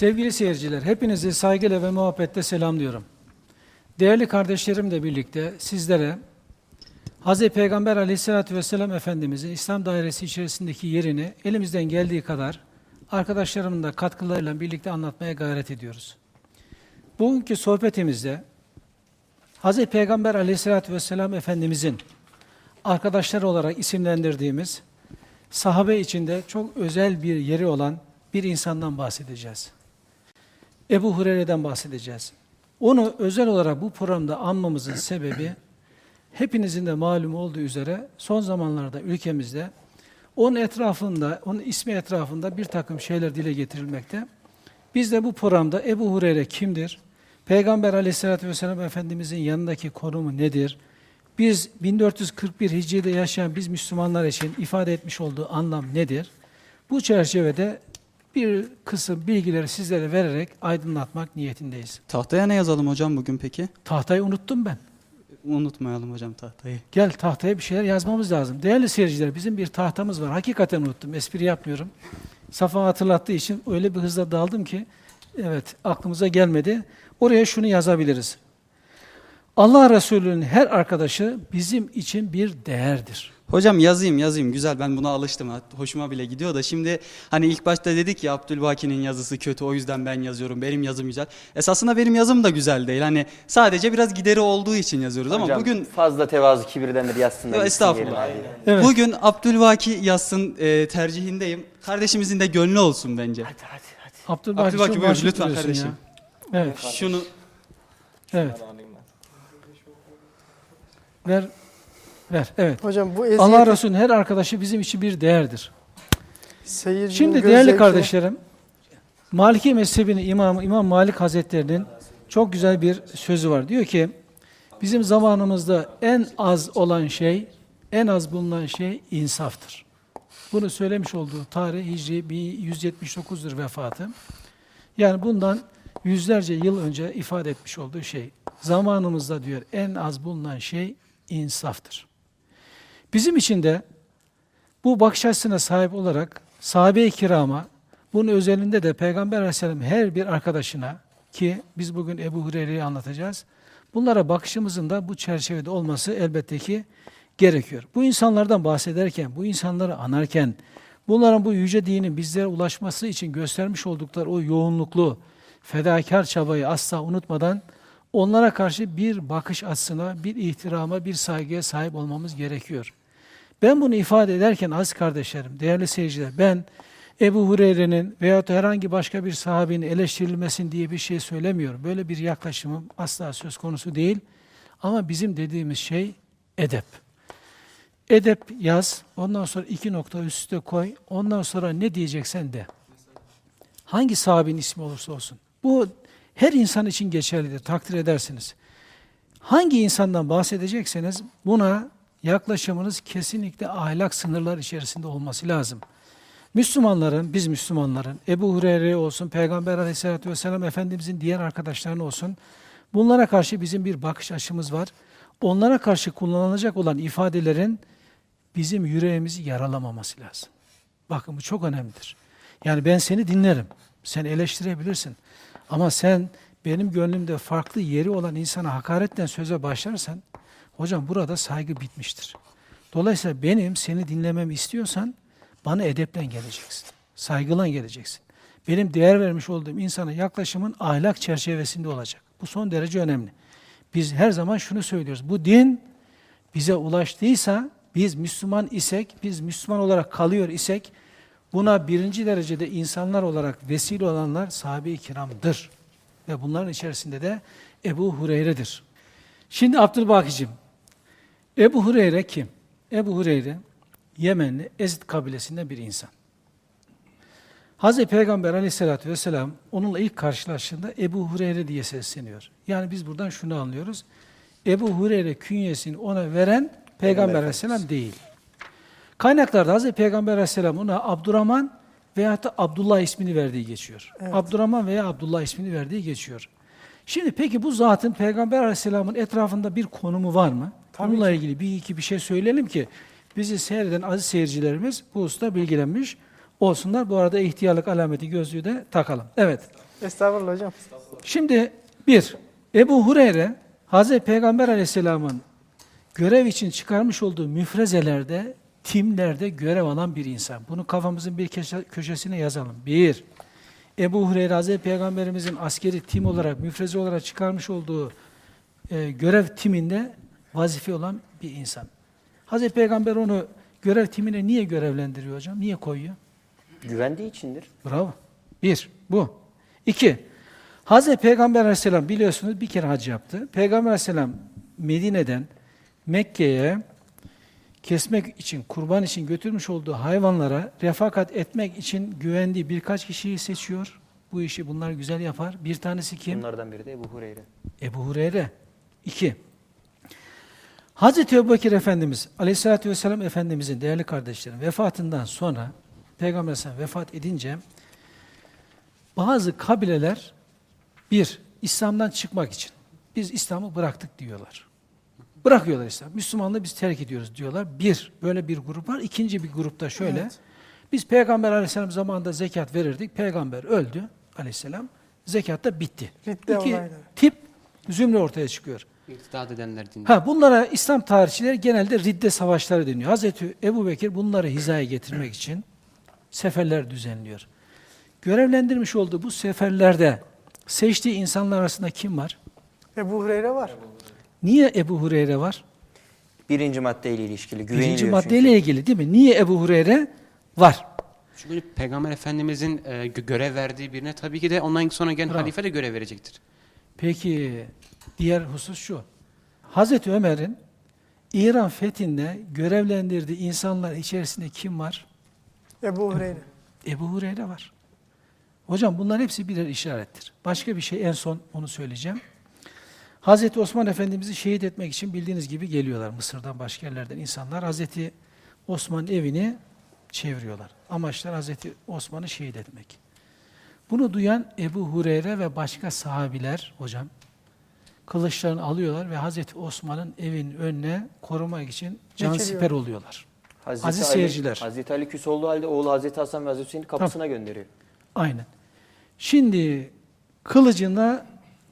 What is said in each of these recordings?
Sevgili seyirciler, hepinizi saygıyla ve muhabbetle selamlıyorum. Değerli kardeşlerimle birlikte sizlere Hz. Peygamber aleyhissalatü vesselam Efendimizin İslam dairesi içerisindeki yerini elimizden geldiği kadar arkadaşlarımın da katkılarıyla birlikte anlatmaya gayret ediyoruz. Bugünkü sohbetimizde Hz. Peygamber aleyhissalatü vesselam Efendimizin arkadaşlar olarak isimlendirdiğimiz sahabe içinde çok özel bir yeri olan bir insandan bahsedeceğiz. Ebu Hureyre'den bahsedeceğiz. Onu özel olarak bu programda anmamızın sebebi hepinizin de malum olduğu üzere son zamanlarda ülkemizde onun etrafında, onun ismi etrafında bir takım şeyler dile getirilmekte. Biz de bu programda Ebu Hureyre kimdir? Peygamber aleyhissalatü vesselam Efendimizin yanındaki konumu nedir? Biz 1441 Hicri'de yaşayan biz Müslümanlar için ifade etmiş olduğu anlam nedir? Bu çerçevede bir kısım bilgileri sizlere vererek aydınlatmak niyetindeyiz. Tahtaya ne yazalım hocam bugün peki? Tahtayı unuttum ben. Unutmayalım hocam tahtayı. Gel tahtaya bir şeyler yazmamız lazım. Değerli seyirciler bizim bir tahtamız var. Hakikaten unuttum. Espri yapmıyorum. Safa hatırlattığı için öyle bir hızla daldım ki evet aklımıza gelmedi. Oraya şunu yazabiliriz. Allah Resulü'nün her arkadaşı bizim için bir değerdir. Hocam yazayım yazayım güzel ben buna alıştım hoşuma bile gidiyor da şimdi hani ilk başta dedik ya Abdülbaki'nin yazısı kötü o yüzden ben yazıyorum benim yazım güzel. Esasında benim yazım da güzel değil hani sadece biraz gideri olduğu için yazıyoruz ama Hocam, bugün fazla tevazu kibirdendir yazsınlar. Yo, gitsin estağfurullah. Evet. bugün Abdülbaki yazsın e, tercihindeyim. Kardeşimizin de gönlü olsun bence. Hadi hadi hadi. Abdülbaki, Abdülbaki buyur lütfen kardeşim. ya. Evet, Şunu evet. Ver, ver, evet. Hocam bu eziyeti Allah Resulü'nün her arkadaşı bizim için bir değerdir. seyircinin Şimdi değerli zevkine- kardeşlerim, Maliki mezhebinin imamı İmam Malik Hazretleri'nin çok güzel bir sözü var. Diyor ki, bizim zamanımızda en az olan şey, en az bulunan şey insaftır. Bunu söylemiş olduğu tarih Hicri 179'dur vefatı. Yani bundan yüzlerce yıl önce ifade etmiş olduğu şey. Zamanımızda diyor en az bulunan şey insaftır. Bizim için de bu bakış açısına sahip olarak sahabe-i kirama, bunun özelinde de Peygamber Aleyhisselam her bir arkadaşına ki biz bugün Ebu Hureyre'yi anlatacağız. Bunlara bakışımızın da bu çerçevede olması elbette ki gerekiyor. Bu insanlardan bahsederken, bu insanları anarken, bunların bu yüce dinin bizlere ulaşması için göstermiş oldukları o yoğunluklu, fedakar çabayı asla unutmadan onlara karşı bir bakış açısına, bir ihtirama, bir saygıya sahip olmamız gerekiyor. Ben bunu ifade ederken az kardeşlerim, değerli seyirciler, ben Ebu Hureyre'nin veyahut herhangi başka bir sahabenin eleştirilmesin diye bir şey söylemiyorum. Böyle bir yaklaşımım asla söz konusu değil. Ama bizim dediğimiz şey edep. Edep yaz, ondan sonra iki nokta üstte koy, ondan sonra ne diyeceksen de. Hangi sahabenin ismi olursa olsun. Bu her insan için geçerlidir, takdir edersiniz. Hangi insandan bahsedecekseniz buna yaklaşımınız kesinlikle ahlak sınırlar içerisinde olması lazım. Müslümanların, biz Müslümanların, Ebu Hureyre olsun, Peygamber aleyhissalatü vesselam Efendimizin diğer arkadaşlarına olsun, bunlara karşı bizim bir bakış açımız var. Onlara karşı kullanılacak olan ifadelerin bizim yüreğimizi yaralamaması lazım. Bakın bu çok önemlidir. Yani ben seni dinlerim, sen eleştirebilirsin. Ama sen benim gönlümde farklı yeri olan insana hakaretten söze başlarsan, hocam burada saygı bitmiştir. Dolayısıyla benim seni dinlememi istiyorsan, bana edepten geleceksin. Saygıyla geleceksin. Benim değer vermiş olduğum insana yaklaşımın ahlak çerçevesinde olacak. Bu son derece önemli. Biz her zaman şunu söylüyoruz. Bu din bize ulaştıysa, biz Müslüman isek, biz Müslüman olarak kalıyor isek, buna birinci derecede insanlar olarak vesile olanlar sahabe-i kiramdır. Ve bunların içerisinde de Ebu Hureyre'dir. Şimdi Abdülbakicim, Ebu Hureyre kim? Ebu Hureyre, Yemenli Ezid kabilesinden bir insan. Hz. Peygamber aleyhissalatü vesselam onunla ilk karşılaştığında Ebu Hureyre diye sesleniyor. Yani biz buradan şunu anlıyoruz. Ebu Hureyre künyesini ona veren Peygamber aleyhisselam değil. Kaynaklarda Hz. Peygamber aleyhisselam ona Abdurrahman veyahut da Abdullah ismini verdiği geçiyor. Evet. Abdurrahman veya Abdullah ismini verdiği geçiyor. Şimdi peki bu zatın Peygamber aleyhisselamın etrafında bir konumu var mı? Tabii Bununla ki. ilgili bir iki bir şey söyleyelim ki bizi seyreden aziz seyircilerimiz bu hususta bilgilenmiş olsunlar. Bu arada ihtiyarlık alameti gözlüğü de takalım. Evet. Estağfurullah hocam. Şimdi bir, Ebu Hureyre, Hazreti Peygamber aleyhisselamın görev için çıkarmış olduğu müfrezelerde, timlerde görev alan bir insan. Bunu kafamızın bir köşe- köşesine yazalım. Bir, Ebu Hureyre Hazreti Peygamberimizin askeri tim olarak, müfreze olarak çıkarmış olduğu e, görev timinde vazife olan bir insan. Hazreti Peygamber onu görev timine niye görevlendiriyor hocam? Niye koyuyor? Güvendiği içindir. Bravo. Bir, bu. İki, Hazreti Peygamber aleyhisselam biliyorsunuz bir kere hac yaptı. Peygamber aleyhisselam Medine'den Mekke'ye kesmek için, kurban için götürmüş olduğu hayvanlara refakat etmek için güvendiği birkaç kişiyi seçiyor. Bu işi bunlar güzel yapar. Bir tanesi kim? Bunlardan biri de Ebu Hureyre. Ebu Hureyre. İki. Hazreti Ebubekir Efendimiz, Aleyhisselatü Vesselam Efendimizin değerli kardeşlerim vefatından sonra, Peygamber Aleyhisselam vefat edince, bazı kabileler, bir, İslam'dan çıkmak için, biz İslam'ı bıraktık diyorlar. Bırakıyorlar İslam. Müslümanlığı biz terk ediyoruz diyorlar. Bir, böyle bir grup var. İkinci bir grupta şöyle, Evet. biz Peygamber Aleyhisselam zamanında zekat verirdik. Peygamber öldü Aleyhisselam. Zekat da bitti. Ridde İki olayları. tip zümre ortaya çıkıyor. İrtidat edenler dinle. Ha bunlara İslam tarihçileri genelde ridde savaşları deniyor. Hazreti Ebu Bekir bunları hizaya getirmek için seferler düzenliyor. Görevlendirmiş olduğu bu seferlerde seçtiği insanlar arasında kim var? Ebu Hureyre var. Niye Ebu Hureyre var? Birinci maddeyle ilişkili. Birinci çünkü. maddeyle ilgili değil mi? Niye Ebu Hureyre var? Çünkü Peygamber Efendimizin e, gö- görev verdiği birine tabii ki de ondan sonra gelen halife de görev verecektir. Peki diğer husus şu. Hazreti Ömer'in İran fethinde görevlendirdiği insanlar içerisinde kim var? Ebu Hureyre. Ebu Hureyre var. Hocam bunların hepsi birer işarettir. Başka bir şey en son onu söyleyeceğim. Hazreti Osman Efendimiz'i şehit etmek için bildiğiniz gibi geliyorlar Mısır'dan başka yerlerden insanlar. Hazreti Osman'ın evini çeviriyorlar. Amaçlar Hazreti Osman'ı şehit etmek. Bunu duyan Ebu Hureyre ve başka sahabiler hocam kılıçlarını alıyorlar ve Hazreti Osman'ın evinin önüne korumak için can Geçiriyor. siper oluyorlar. Hazreti Aziz Ali, seyirciler. Hazreti Ali küs olduğu halde oğlu Hazreti Hasan ve Hazreti Hüseyin'i kapısına gönderiyor. Aynen. Şimdi kılıcına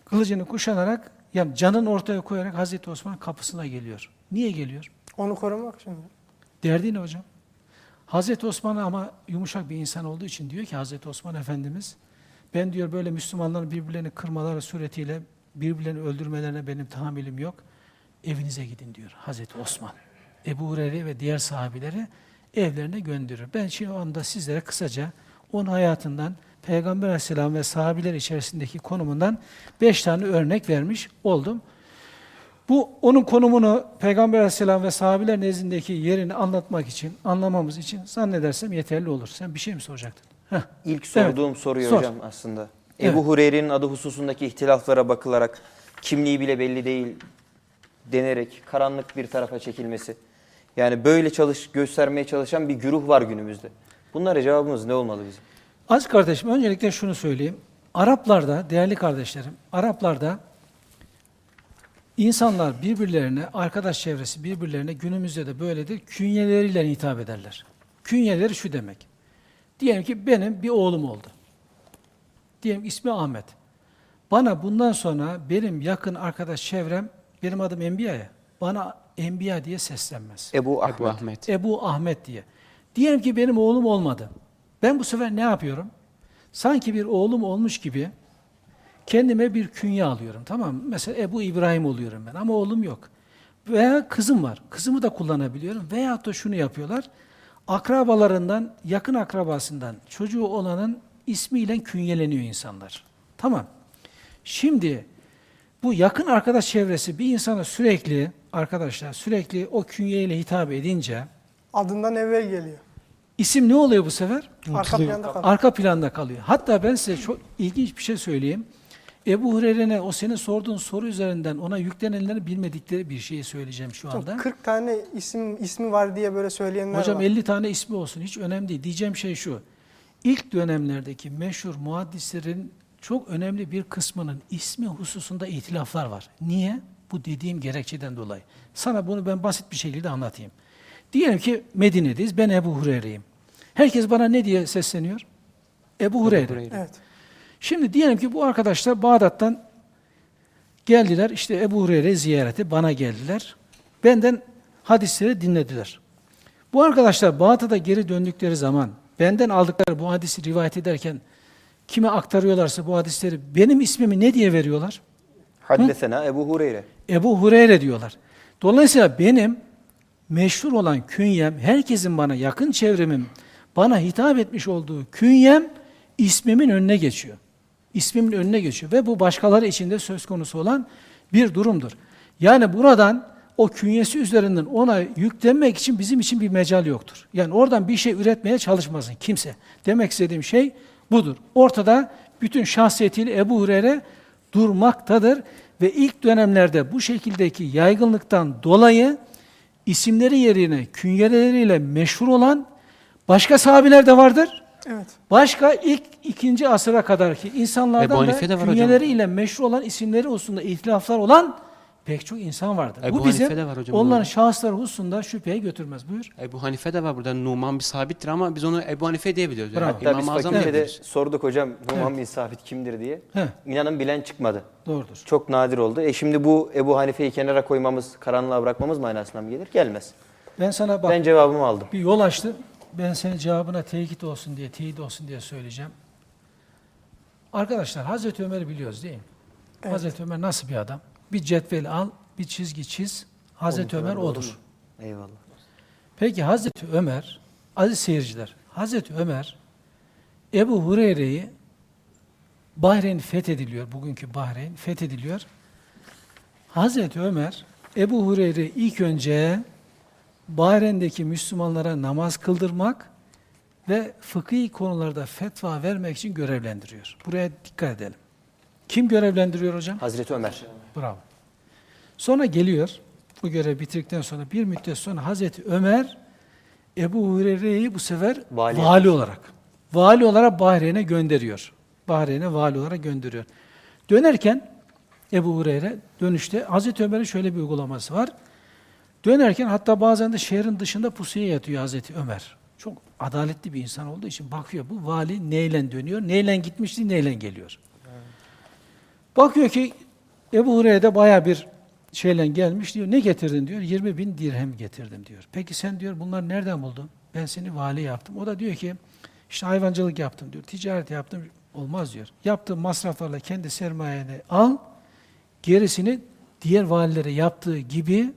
kılıcını kuşanarak yani canını ortaya koyarak Hazreti Osman kapısına geliyor. Niye geliyor? Onu korumak için. Derdi ne hocam? Hazreti Osman ama yumuşak bir insan olduğu için diyor ki Hazreti Osman Efendimiz ben diyor böyle Müslümanların birbirlerini kırmaları suretiyle birbirlerini öldürmelerine benim tahammülüm yok. Evinize gidin diyor Hazreti Osman. Ebu Hureyre ve diğer sahabileri evlerine gönderiyor. Ben şimdi anda sizlere kısaca onun hayatından Peygamber Aleyhisselam ve sahabiler içerisindeki konumundan beş tane örnek vermiş oldum. Bu onun konumunu Peygamber Aleyhisselam ve sahabiler nezdindeki yerini anlatmak için, anlamamız için zannedersem yeterli olur. Sen bir şey mi soracaktın? Heh. İlk sorduğum soruyu Sor. hocam aslında. Evet. Ebu Hureyre'nin adı hususundaki ihtilaflara bakılarak kimliği bile belli değil denerek karanlık bir tarafa çekilmesi. Yani böyle çalış göstermeye çalışan bir güruh var günümüzde. Bunlara cevabımız ne olmalı bizim? Az kardeşim öncelikle şunu söyleyeyim. Araplarda, değerli kardeşlerim, Araplarda insanlar birbirlerine, arkadaş çevresi birbirlerine günümüzde de böyledir, künyeleriyle hitap ederler. Künyeleri şu demek. Diyelim ki benim bir oğlum oldu. Diyelim ismi Ahmet. Bana bundan sonra benim yakın arkadaş çevrem, benim adım Enbiya ya, bana Enbiya diye seslenmez. Ebu Ahmet. Ebu Ahmet. Ebu Ahmet diye. Diyelim ki benim oğlum olmadı. Ben bu sefer ne yapıyorum? Sanki bir oğlum olmuş gibi kendime bir künye alıyorum. Tamam mı? Mesela Ebu İbrahim oluyorum ben ama oğlum yok. Veya kızım var. Kızımı da kullanabiliyorum. Veyahut da şunu yapıyorlar. Akrabalarından, yakın akrabasından çocuğu olanın ismiyle künyeleniyor insanlar. Tamam. Şimdi bu yakın arkadaş çevresi bir insana sürekli arkadaşlar sürekli o künyeyle hitap edince Adından evvel geliyor. isim ne oluyor bu sefer? Arka planda kalıyor. Arka planda kalıyor. Hatta ben size çok ilginç bir şey söyleyeyim. Ebu Hureyre'ne o senin sorduğun soru üzerinden ona yüklenenlerin bilmedikleri bir şeyi söyleyeceğim şu anda. 40 tane isim ismi var diye böyle söyleyenler Hocam var. 50 tane ismi olsun hiç önemli değil. Diyeceğim şey şu. İlk dönemlerdeki meşhur muhaddislerin çok önemli bir kısmının ismi hususunda itilaflar var. Niye? Bu dediğim gerekçeden dolayı. Sana bunu ben basit bir şekilde anlatayım. Diyelim ki Medine'deyiz. Ben Ebu Hureyre'yim. Herkes bana ne diye sesleniyor? Ebu Hureyre. Hureyre. Evet. Şimdi diyelim ki bu arkadaşlar Bağdat'tan geldiler. işte Ebu Hureyre ziyarete bana geldiler. Benden hadisleri dinlediler. Bu arkadaşlar Bağdat'a geri döndükleri zaman benden aldıkları bu hadisi rivayet ederken kime aktarıyorlarsa bu hadisleri benim ismimi ne diye veriyorlar? Haddesena Ebu Hureyre. Ebu Hureyre diyorlar. Dolayısıyla benim meşhur olan künyem, herkesin bana yakın çevremin bana hitap etmiş olduğu künyem ismimin önüne geçiyor. İsmimin önüne geçiyor ve bu başkaları için de söz konusu olan bir durumdur. Yani buradan o künyesi üzerinden ona yüklenmek için bizim için bir mecal yoktur. Yani oradan bir şey üretmeye çalışmasın kimse. Demek istediğim şey budur. Ortada bütün şahsiyetiyle Ebu Hureyre durmaktadır ve ilk dönemlerde bu şekildeki yaygınlıktan dolayı isimleri yerine künyeleriyle meşhur olan başka sahabiler de vardır. Evet. Başka ilk ikinci asıra kadarki Ebu insanlardan da künyeleriyle meşhur olan isimleri hususunda ihtilaflar olan pek çok insan vardır. Ebu Bu Hanife de var hocam, onların doğru. şahısları hususunda şüpheye götürmez. Buyur. Ebu Hanife de var burada. Numan bir sabittir ama biz onu Ebu Hanife diye biliyoruz. Yani. Bravo. Hatta biz İmam-ı Azam fakültede diyebiliriz. sorduk hocam Numan bin Sabit kimdir diye. He, İnanın bilen çıkmadı. doğrudur. Çok nadir oldu. E şimdi bu Ebu Hanife'yi kenara koymamız, karanlığa bırakmamız manasına mı gelir? Gelmez. Ben sana bak Ben cevabımı aldım. bir yol açtım. Ben senin cevabına tekit olsun diye, teyit olsun diye söyleyeceğim. Arkadaşlar Hazreti Ömer'i biliyoruz değil mi? Evet. Hazreti Ömer nasıl bir adam? Bir cetvel al, bir çizgi çiz. Hazreti Onun Ömer odur. Eyvallah. Peki Hazreti Ömer, aziz seyirciler, Hazreti Ömer Ebu Hureyre'yi Bahreyn fethediliyor, bugünkü Bahreyn fethediliyor. Hazreti Ömer, Ebu Hureyre ilk önce Bahreyn'deki Müslümanlara namaz kıldırmak ve fıkhi konularda fetva vermek için görevlendiriyor. Buraya dikkat edelim. Kim görevlendiriyor hocam? Hazreti Ömer. Bravo. Sonra geliyor, bu görev bitirdikten sonra bir müddet sonra Hazreti Ömer Ebu Hureyre'yi bu sefer Vali vali, olarak, vali olarak Bahreyn'e gönderiyor. Bahreyn'e vali olarak gönderiyor. Dönerken Ebu Hureyre dönüşte Hazreti Ömer'in şöyle bir uygulaması var. Dönerken hatta bazen de şehrin dışında pusuya yatıyor Hazreti Ömer. Çok adaletli bir insan olduğu için bakıyor bu vali neyle dönüyor, neyle gitmişti, neyle geliyor. Bakıyor ki Ebu Hureyre baya bir şeyle gelmiş diyor. Ne getirdin diyor. 20 bin dirhem getirdim diyor. Peki sen diyor bunları nereden buldun? Ben seni vali yaptım. O da diyor ki işte hayvancılık yaptım diyor. Ticaret yaptım. Olmaz diyor. Yaptığın masraflarla kendi sermayeni al. Gerisini diğer valilere yaptığı gibi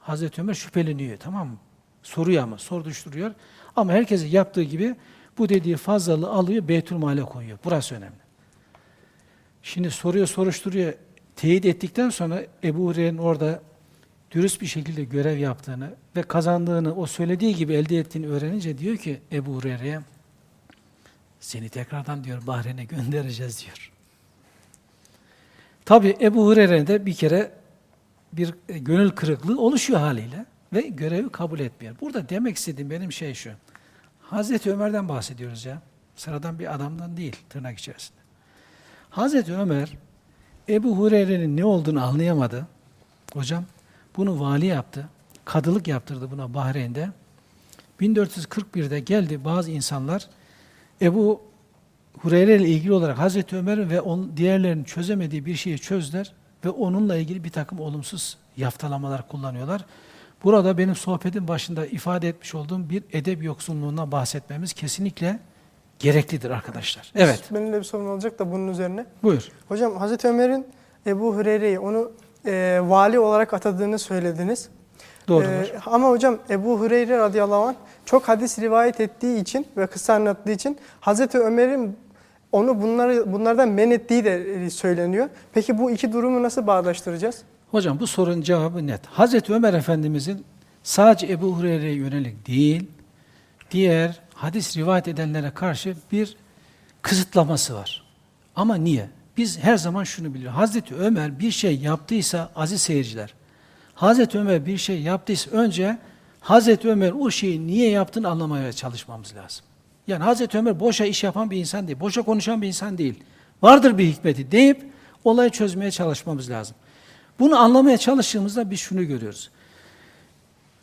Hazreti Ömer şüpheleniyor. Tamam mı? Soruyor ama sorduşturuyor. Ama herkese yaptığı gibi bu dediği fazlalığı alıyor Beytülmal'e koyuyor. Burası önemli. Şimdi soruyor, soruşturuyor. Teyit ettikten sonra Ebu Hureyre'nin orada dürüst bir şekilde görev yaptığını ve kazandığını o söylediği gibi elde ettiğini öğrenince diyor ki Ebu Hureyre'ye seni tekrardan diyor Bahreyn'e göndereceğiz diyor. Tabi Ebu Hureyre'nin de bir kere bir e, gönül kırıklığı oluşuyor haliyle ve görevi kabul etmiyor. Burada demek istediğim benim şey şu. Hazreti Ömer'den bahsediyoruz ya. Sıradan bir adamdan değil tırnak içerisinde. Hazreti Ömer Ebu Hureyre'nin ne olduğunu anlayamadı. Hocam bunu vali yaptı. Kadılık yaptırdı buna Bahreyn'de. 1441'de geldi bazı insanlar Ebu Hureyre ile ilgili olarak Hazreti Ömer'in ve on, diğerlerinin çözemediği bir şeyi çözdüler ve onunla ilgili bir takım olumsuz yaftalamalar kullanıyorlar. Burada benim sohbetin başında ifade etmiş olduğum bir edeb yoksunluğundan bahsetmemiz kesinlikle gereklidir arkadaşlar. Evet, Benim de bir sorun olacak da bunun üzerine. buyur. Hocam Hazreti Ömer'in Ebu Hureyre'yi onu e, vali olarak atadığını söylediniz. Doğrudur. E, ama hocam Ebu Hureyre radıyallahu anh çok hadis rivayet ettiği için ve kısa anlattığı için Hazreti Ömer'in onu bunları bunlardan men ettiği de e, söyleniyor. Peki bu iki durumu nasıl bağdaştıracağız? Hocam bu sorunun cevabı net. Hazreti Ömer Efendimizin sadece Ebu Hureyre'ye yönelik değil, diğer hadis rivayet edenlere karşı bir kısıtlaması var. Ama niye? Biz her zaman şunu biliyoruz. Hazreti Ömer bir şey yaptıysa aziz seyirciler, Hazreti Ömer bir şey yaptıysa önce Hazreti Ömer o şeyi niye yaptığını anlamaya çalışmamız lazım. Yani Hazreti Ömer boşa iş yapan bir insan değil, boşa konuşan bir insan değil. Vardır bir hikmeti deyip olayı çözmeye çalışmamız lazım. Bunu anlamaya çalıştığımızda biz şunu görüyoruz.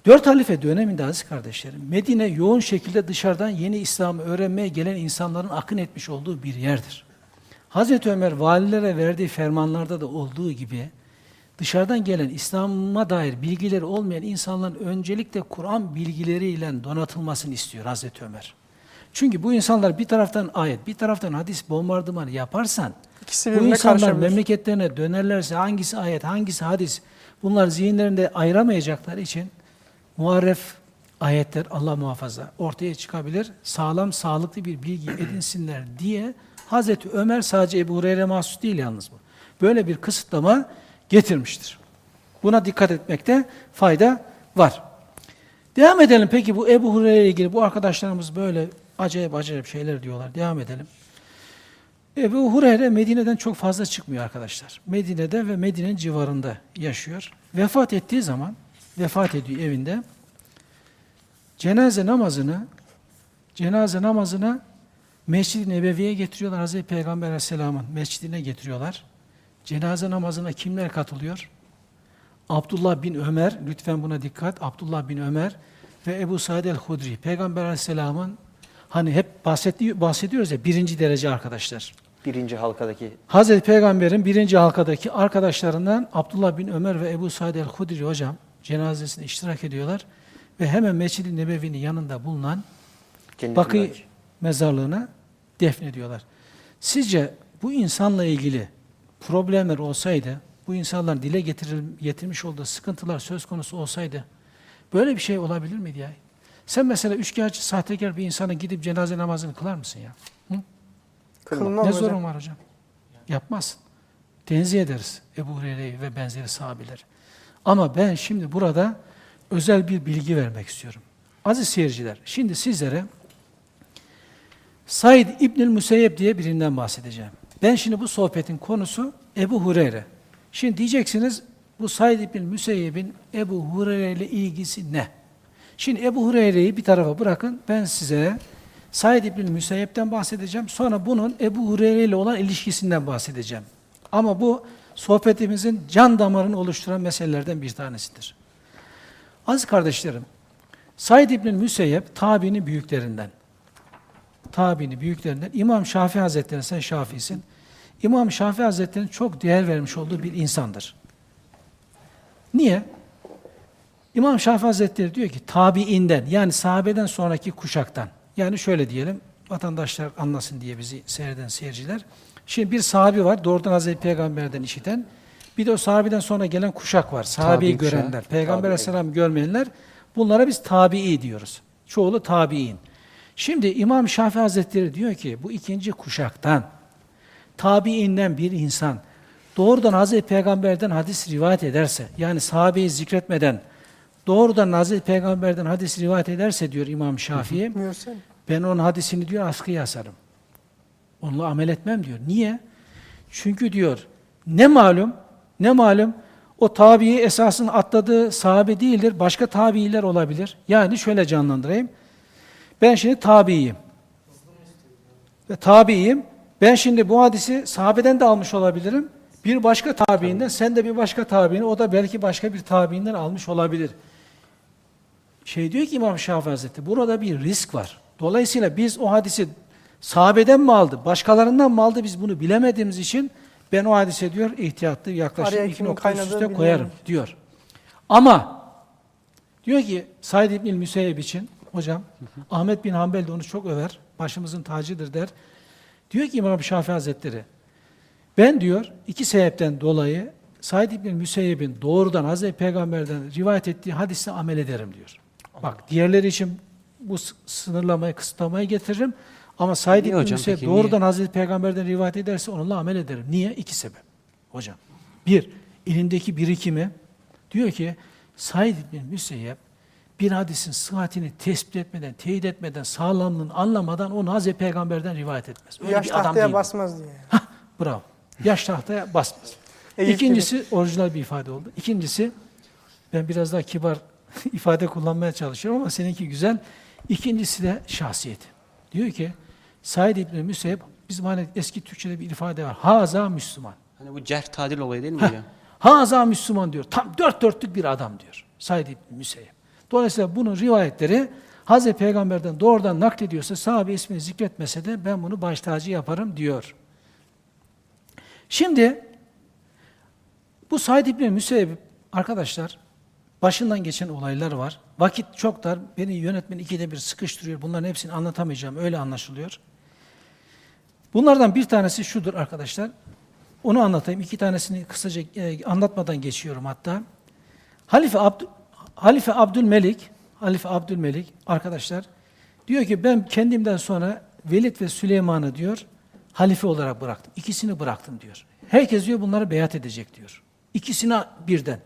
Dört halife döneminde aziz kardeşlerim, Medine yoğun şekilde dışarıdan yeni İslam'ı öğrenmeye gelen insanların akın etmiş olduğu bir yerdir. Hazreti Ömer valilere verdiği fermanlarda da olduğu gibi dışarıdan gelen İslam'a dair bilgileri olmayan insanların öncelikle Kur'an bilgileriyle donatılmasını istiyor Hazreti Ömer. Çünkü bu insanlar bir taraftan ayet, bir taraftan hadis bombardımanı yaparsan İkisi bu insanlar memleketlerine dönerlerse hangisi ayet, hangisi hadis bunlar zihinlerinde ayıramayacakları için muharref ayetler Allah muhafaza ortaya çıkabilir. Sağlam, sağlıklı bir bilgi edinsinler diye Hazreti Ömer sadece Ebu Hureyre mahsus değil yalnız bu. Böyle bir kısıtlama getirmiştir. Buna dikkat etmekte fayda var. Devam edelim peki bu Ebu Hureyre ile ilgili bu arkadaşlarımız böyle acayip acayip şeyler diyorlar. Devam edelim. Ebu Hureyre Medine'den çok fazla çıkmıyor arkadaşlar. Medine'de ve Medine'nin civarında yaşıyor. Vefat ettiği zaman, vefat ediyor evinde. Cenaze namazını, cenaze namazına Mescid-i Nebevi'ye getiriyorlar. Hazreti Peygamber Aleyhisselam'ın mescidine getiriyorlar. Cenaze namazına kimler katılıyor? Abdullah bin Ömer, lütfen buna dikkat. Abdullah bin Ömer ve Ebu Said el-Hudri. Peygamber Aleyhisselam'ın hani hep bahsetti, bahsediyoruz ya birinci derece arkadaşlar. Birinci halkadaki Hazreti Peygamber'in birinci halkadaki arkadaşlarından Abdullah bin Ömer ve Ebu Said el-Hudri hocam cenazesine iştirak ediyorlar ve hemen Mescid-i Nebevi'nin yanında bulunan cennet Bakı mezarlığına defnediyorlar. Sizce bu insanla ilgili problemler olsaydı, bu insanlar dile getiril, getirmiş olduğu sıkıntılar söz konusu olsaydı böyle bir şey olabilir miydi ya? Sen mesela üçkağıtçı, sahtekar bir insana gidip cenaze namazını kılar mısın ya? Hı? Kılmam Ne hocam. sorun var hocam? Yapmazsın. Tenzih ederiz Ebu Hureyre'yi ve benzeri sahabeleri. Ama ben şimdi burada özel bir bilgi vermek istiyorum. Aziz seyirciler, şimdi sizlere Said İbnül Müseyyep diye birinden bahsedeceğim. Ben şimdi bu sohbetin konusu Ebu Hureyre. Şimdi diyeceksiniz bu Said İbnül Müseyyep'in Ebu Hureyre ile ilgisi ne? Şimdi Ebu Hureyre'yi bir tarafa bırakın. Ben size Said İbnül Müseyyep'ten bahsedeceğim. Sonra bunun Ebu Hureyre ile olan ilişkisinden bahsedeceğim. Ama bu sohbetimizin can damarını oluşturan meselelerden bir tanesidir. Aziz kardeşlerim, Said İbnül Müseyyep tabiinin büyüklerinden. Tabiini büyüklerinden. İmam Şafii Hazretleri, sen Şafii'sin. İmam Şafii Hazretleri'nin çok değer vermiş olduğu bir insandır. Niye? İmam Şafii Hazretleri diyor ki tabiinden yani sahabeden sonraki kuşaktan. Yani şöyle diyelim vatandaşlar anlasın diye bizi seyreden seyirciler. Şimdi bir sahabi var doğrudan Hazreti Peygamber'den işiten. Bir de o sahabeden sonra gelen kuşak var. Sahabeyi Tabi kuşağı. görenler. Peygamber. Aleyhisselam görmeyenler. Bunlara biz tabii diyoruz. Çoğulu tabiin. Şimdi İmam Şafii Hazretleri diyor ki bu ikinci kuşaktan tabiinden bir insan doğrudan Hazreti Peygamber'den hadis rivayet ederse, yani sahabeyi zikretmeden doğrudan Hazreti Peygamber'den hadis rivayet ederse diyor İmam Şafii, ben onun hadisini diyor askıya asarım. Onunla amel etmem diyor. Niye? Çünkü diyor ne malum, ne malum o tabi'i esasın atladığı sahabe değildir, başka tabiiler olabilir. Yani şöyle canlandırayım. Ben şimdi tabiiyim. Ve tabiiyim. Ben şimdi bu hadisi sahabeden de almış olabilirim. Bir başka tabiinden, sen de bir başka tabiini, o da belki başka bir tabiinden almış olabilir. Şey diyor ki İmam Şafii Hazretleri, burada bir risk var. Dolayısıyla biz o hadisi sahabeden mi aldı, başkalarından mı aldı biz bunu bilemediğimiz için ben o hadise diyor ihtiyatlı yaklaşık iki nokta üst üste koyarım diyor. Ama diyor ki Said İbnül Müseyyep için hocam Ahmet bin Hanbel de onu çok över. Başımızın tacıdır der. Diyor ki İmam Şafii Hazretleri ben diyor iki sebepten dolayı Said İbnül Müseyyep'in doğrudan Hazreti Peygamber'den rivayet ettiği hadisine amel ederim diyor. Bak diğerleri için bu sınırlamayı, kısıtlamayı getiririm. Ama Said hocam Müseyyep peki, doğrudan niye? Hazreti Peygamber'den rivayet ederse onunla amel ederim. Niye? İki sebep. Hocam. Bir, elindeki birikimi diyor ki Said İbnül Müseyyep bir hadisin sıhhatini tespit etmeden, teyit etmeden, sağlamlığını anlamadan onu Hazreti Peygamber'den rivayet etmez. Öyle Yaş bir adam tahtaya değil. basmaz diye. Hah, bravo. Yaş tahtaya basmaz. İkincisi orijinal bir ifade oldu. İkincisi ben biraz daha kibar ifade kullanmaya çalışıyorum ama seninki güzel. İkincisi de şahsiyeti. Diyor ki Said İbni Müseyyep bizim hani eski Türkçe'de bir ifade var. Haza Müslüman. Hani bu cerh tadil olayı değil mi hocam? Haza Müslüman diyor. Tam dört dörtlük bir adam diyor. Said İbni Müseyyep. Dolayısıyla bunun rivayetleri Hazreti Peygamber'den doğrudan naklediyorsa sahabe ismini zikretmese de ben bunu baş tacı yaparım diyor. Şimdi bu Said İbni Müseyyep arkadaşlar başından geçen olaylar var. Vakit çok dar. Beni yönetmen ikide bir sıkıştırıyor. Bunların hepsini anlatamayacağım. Öyle anlaşılıyor. Bunlardan bir tanesi şudur arkadaşlar. Onu anlatayım. İki tanesini kısaca e, anlatmadan geçiyorum hatta. Halife, Abd Halife Abdülmelik, Halife Abdülmelik arkadaşlar diyor ki ben kendimden sonra Velid ve Süleyman'ı diyor halife olarak bıraktım. İkisini bıraktım diyor. Herkes diyor bunları beyat edecek diyor. İkisine birden.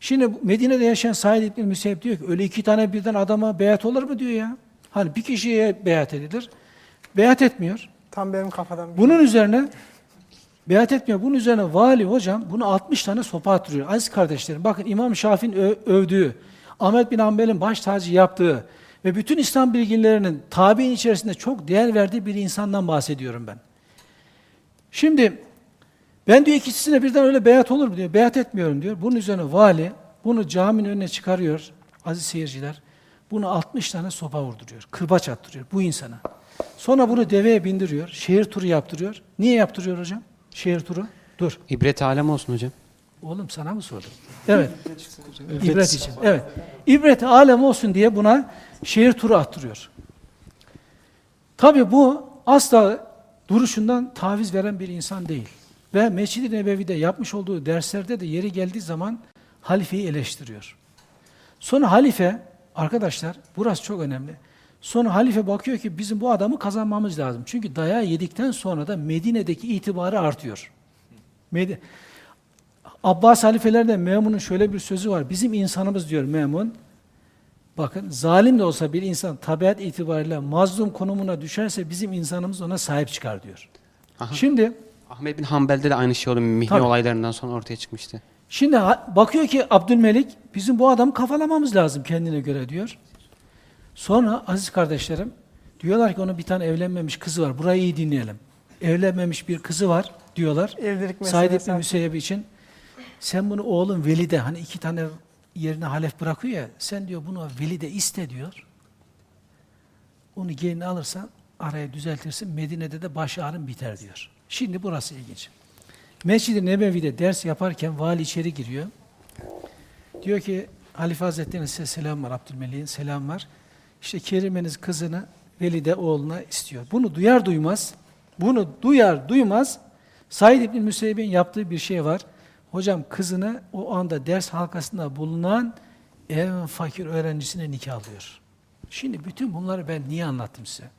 Şimdi Medine'de yaşayan Said İbni Müseyyep diyor ki öyle iki tane birden adama beyat olur mu diyor ya. Hani bir kişiye beyat edilir. Beyat etmiyor. Tam benim kafadan. Bunun üzerine beyat etmiyor. Bunun üzerine vali hocam bunu 60 tane sopa attırıyor. Aziz kardeşlerim bakın İmam Şafii'nin övdüğü, Ahmet bin Hanbel'in baş tacı yaptığı ve bütün İslam bilginlerinin tabi'in içerisinde çok değer verdiği bir insandan bahsediyorum ben. Şimdi ben diyor ikisine birden öyle beyat olur mu diyor. Beyat etmiyorum diyor. Bunun üzerine vali bunu caminin önüne çıkarıyor aziz seyirciler. Bunu 60 tane sopa vurduruyor. Kırbaç attırıyor bu insana. Sonra bunu deveye bindiriyor. Şehir turu yaptırıyor. Niye yaptırıyor hocam? Şehir turu. Dur. İbret alem olsun hocam. Oğlum sana mı sordum? Evet. İbret için. Evet. İbret alem olsun diye buna şehir turu attırıyor. Tabii bu asla duruşundan taviz veren bir insan değil. Ve Mescid-i Nebevi'de yapmış olduğu derslerde de yeri geldiği zaman halifeyi eleştiriyor. Sonra halife, arkadaşlar burası çok önemli. Sonra halife bakıyor ki bizim bu adamı kazanmamız lazım. Çünkü dayağı yedikten sonra da Medine'deki itibarı artıyor. Medi Abbas halifelerde Memun'un şöyle bir sözü var. Bizim insanımız diyor Memun. Bakın zalim de olsa bir insan tabiat itibariyle mazlum konumuna düşerse bizim insanımız ona sahip çıkar diyor. Aha. Şimdi Ahmet bin Hanbel'de de aynı şey oldu. Mihni Tabii. olaylarından sonra ortaya çıkmıştı. Şimdi bakıyor ki Abdülmelik bizim bu adamı kafalamamız lazım kendine göre diyor. Sonra aziz kardeşlerim diyorlar ki onun bir tane evlenmemiş kızı var. Burayı iyi dinleyelim. Evlenmemiş bir kızı var diyorlar. Evlilik Said. İbni Müseyyep için. Sen bunu oğlun Velide hani iki tane yerine halef bırakıyor ya. Sen diyor bunu Velide iste diyor. Onu gelin alırsan araya düzeltirsin. Medine'de de baş ağrın biter diyor. Şimdi burası ilginç. Mescid-i Nebevi'de ders yaparken vali içeri giriyor. Diyor ki Halife Hazretleri'nin size selam var, Abdülmelik'in selam var. İşte Kerime'niz kızını Velide oğluna istiyor. Bunu duyar duymaz, bunu duyar duymaz Said İbni Müseyyib'in yaptığı bir şey var. Hocam kızını o anda ders halkasında bulunan en fakir öğrencisine nikahlıyor. Şimdi bütün bunları ben niye anlattım size?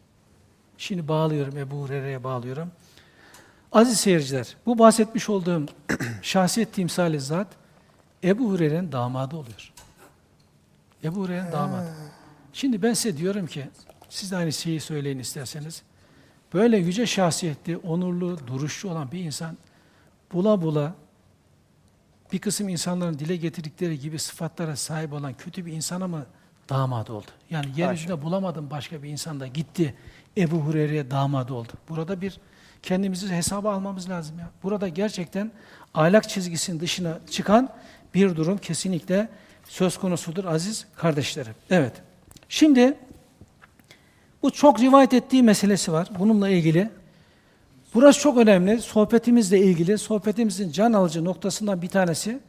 Şimdi bağlıyorum, Ebu Hureyre'ye bağlıyorum. Aziz seyirciler, bu bahsetmiş olduğum şahsiyet timsali zat Ebu Hureyre'nin damadı oluyor. Ebu Hureyre'nin damadı. Şimdi ben size diyorum ki, siz de aynı şeyi söyleyin isterseniz. Böyle yüce şahsiyetli, onurlu, duruşçu olan bir insan bula bula bir kısım insanların dile getirdikleri gibi sıfatlara sahip olan kötü bir insana mı damat oldu? Yani yeryüzünde bulamadım başka bir insan da gitti Ebu Hureyre'ye damat oldu. Burada bir kendimizi hesaba almamız lazım ya. Burada gerçekten ahlak çizgisinin dışına çıkan bir durum kesinlikle söz konusudur aziz kardeşlerim. Evet. Şimdi bu çok rivayet ettiği meselesi var. Bununla ilgili. Burası çok önemli. Sohbetimizle ilgili. Sohbetimizin can alıcı noktasından bir tanesi.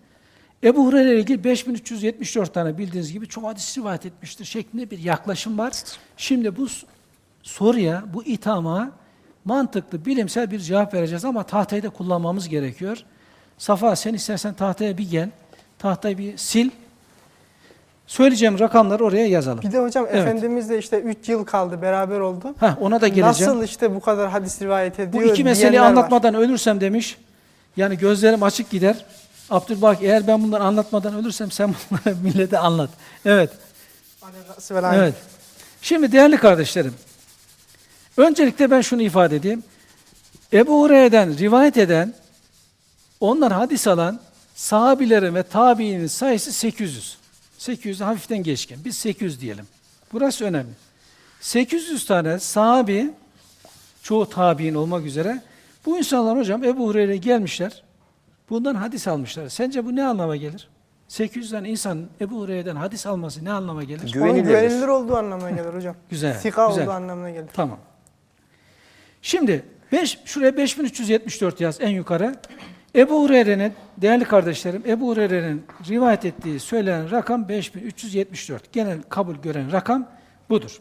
Ebu Hureyre ile ilgili 5374 tane bildiğiniz gibi çok hadis rivayet etmiştir şeklinde bir yaklaşım var. Şimdi bu soruya, bu ithama mantıklı, bilimsel bir cevap vereceğiz ama tahtayı da kullanmamız gerekiyor. Safa sen istersen tahtaya bir gel. Tahtayı bir sil. Söyleyeceğim rakamları oraya yazalım. Bir de hocam Evet. Efendimizle işte 3 yıl kaldı beraber oldu. Heh, ona da geleceğim. Nasıl işte bu kadar hadis rivayet ediyor Bu iki meseleyi diyenler var. anlatmadan ölürsem demiş. Yani gözlerim açık gider. Abdülbaki eğer ben bunları anlatmadan ölürsem sen bunları millete anlat. Evet. Evet. Şimdi değerli kardeşlerim. Öncelikle ben şunu ifade edeyim. Ebu Hureyre'den rivayet eden, onlar hadis alan sahabilerin ve tabiinin sayısı 800. 800 hafiften geçkin. Biz 800 diyelim. Burası önemli. 800 tane sahabi, çoğu tabiin olmak üzere, bu insanlar hocam Ebu Hureyre'ye gelmişler, bundan hadis almışlar. Sence bu ne anlama gelir? 800 tane insan Ebu Hureyre'den hadis alması ne anlama gelir? Gü- Onun güvenilir olduğu anlamına gelir hocam. Güzel, Sika güzel. olduğu anlamına gelir. Tamam. Şimdi beş, şuraya 5374 yaz en yukarı. Ebu Hureyre'nin, değerli kardeşlerim, Ebu Hureyre'nin rivayet ettiği söylenen rakam 5374. Genel kabul gören rakam budur.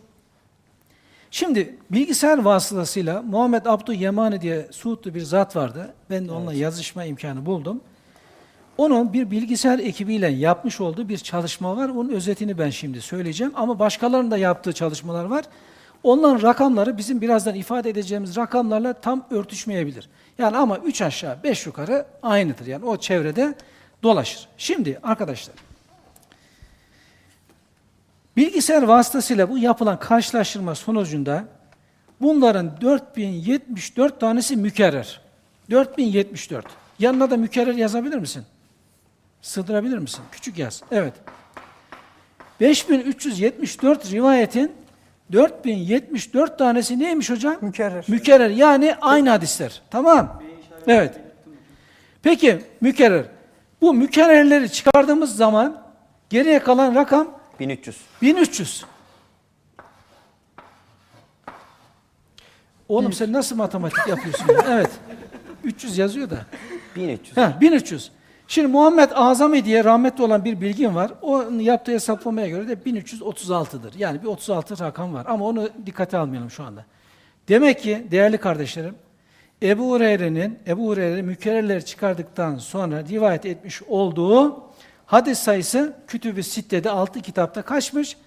Şimdi bilgisayar vasıtasıyla Muhammed Abdü Yemani diye Suudlu bir zat vardı. Ben de onunla yazışma imkanı buldum. Onun bir bilgisayar ekibiyle yapmış olduğu bir çalışma var. Onun özetini ben şimdi söyleyeceğim. Ama başkalarının da yaptığı çalışmalar var. Onların rakamları bizim birazdan ifade edeceğimiz rakamlarla tam örtüşmeyebilir. Yani ama 3 aşağı 5 yukarı aynıdır. Yani o çevrede dolaşır. Şimdi arkadaşlar bilgisayar vasıtasıyla bu yapılan karşılaştırma sonucunda bunların 4074 tanesi mükerrer. 4074. Yanına da mükerrer yazabilir misin? Sığdırabilir misin? Küçük yaz. Evet. 5374 rivayetin 4074 tanesi neymiş hocam? Mükerrer. Mükerrer yani aynı hadisler. Tamam. Evet. Peki mükerrer. Bu mükerrerleri çıkardığımız zaman geriye kalan rakam 1300. 1300. Oğlum sen nasıl matematik yapıyorsun? ya? Evet. 300 yazıyor da. 1300. Ha, 1300. Şimdi Muhammed Azami diye rahmetli olan bir bilgim var. Onun yaptığı hesaplamaya göre de 1336'dır. Yani bir 36 rakam var ama onu dikkate almayalım şu anda. Demek ki değerli kardeşlerim, Ebu Hureyre'nin, Ebu Hureyre mükerrerleri çıkardıktan sonra rivayet etmiş olduğu hadis sayısı Kütüb-i Sitte'de 6 kitapta kaçmış?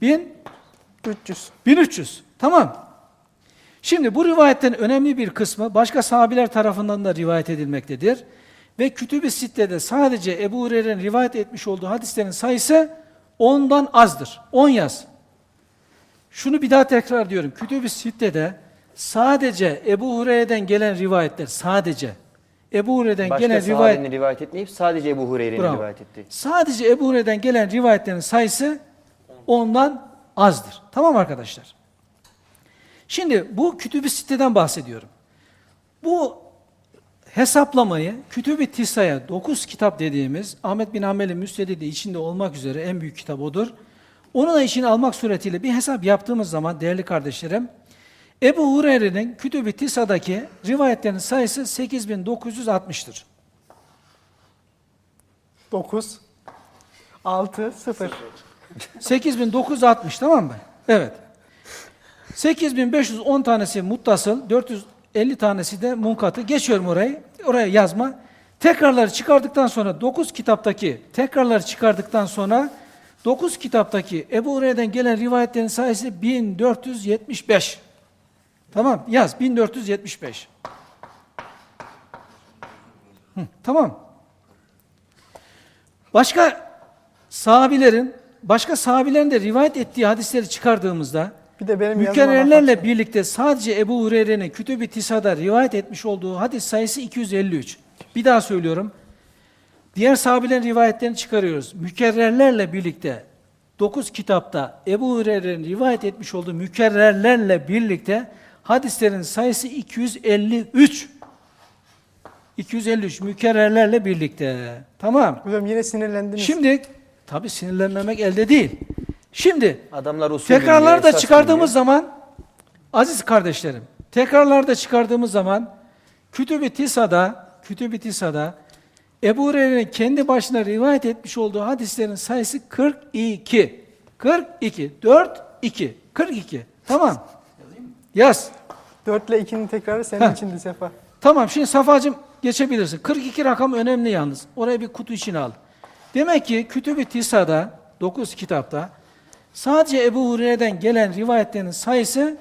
1000 300. 1300. Tamam. Şimdi bu rivayetten önemli bir kısmı başka sahabiler tarafından da rivayet edilmektedir. Ve Kütüb-i Sitte'de sadece Ebu Hureyre'nin rivayet etmiş olduğu hadislerin sayısı ondan azdır. 10 yaz. Şunu bir daha tekrar diyorum. Kütüb-i Sitte'de sadece Ebu Hureyre'den gelen rivayetler, sadece Ebu Hureyre'den Başka gelen rivayet, rivayet etmeyip sadece Ebu Hureyre'nin rivayet ettiği. sadece Ebu Hureyre'den gelen rivayetlerin sayısı ondan azdır. Tamam arkadaşlar. Şimdi bu kütüb-i siteden bahsediyorum. Bu hesaplamayı Kütüb-i Tisa'ya 9 kitap dediğimiz Ahmet bin Hanbel'in Müsned'i de içinde olmak üzere en büyük kitap odur. Onu da içine almak suretiyle bir hesap yaptığımız zaman değerli kardeşlerim Ebu Hureyre'nin Kütüb-i Tisa'daki rivayetlerin sayısı 8960'tır. 9. 6. 0. 8960 tamam mı? Evet. 8510 tanesi muttasıl, 450 tanesi de munkatı. Geçiyorum orayı. Oraya yazma. Tekrarları çıkardıktan sonra 9 kitaptaki tekrarları çıkardıktan sonra 9 kitaptaki Ebu Hureyre'den gelen rivayetlerin sayısı 1475. Tamam yaz 1475. Hı, tamam. Başka sahabilerin, başka sahabilerin de rivayet ettiği hadisleri çıkardığımızda Bir de benim mükerrerlerle birlikte sadece Ebu Hureyre'nin Kütüb-i Tisa'da rivayet etmiş olduğu hadis sayısı 253. Bir daha söylüyorum. Diğer sahabelerin rivayetlerini çıkarıyoruz. Mükerrerlerle birlikte 9 kitapta Ebu Hureyre'nin rivayet etmiş olduğu mükerrerlerle birlikte hadislerin sayısı 253. 253 mükerrerlerle birlikte. Tamam. Hocam yine sinirlendiniz. Şimdi tabi sinirlenmemek elde değil. Şimdi Adamlar usul tekrarları da çıkardığımız bilmiyor. zaman aziz kardeşlerim, tekrarları da çıkardığımız zaman Kütüb-i Tisa'da Kütüb-i Tisa'da Ebu Hureyre'nin kendi başına rivayet etmiş olduğu hadislerin sayısı 42. 42. 4 2. 42. Tamam. Yaz. 4 ile 2'nin tekrarı senin Heh. içindi Sefa. Tamam şimdi Safacığım geçebilirsin. 42 rakam önemli yalnız. Orayı bir kutu içine al. Demek ki Kütüb-i Tisa'da 9 kitapta sadece Ebu Hureyre'den gelen rivayetlerin sayısı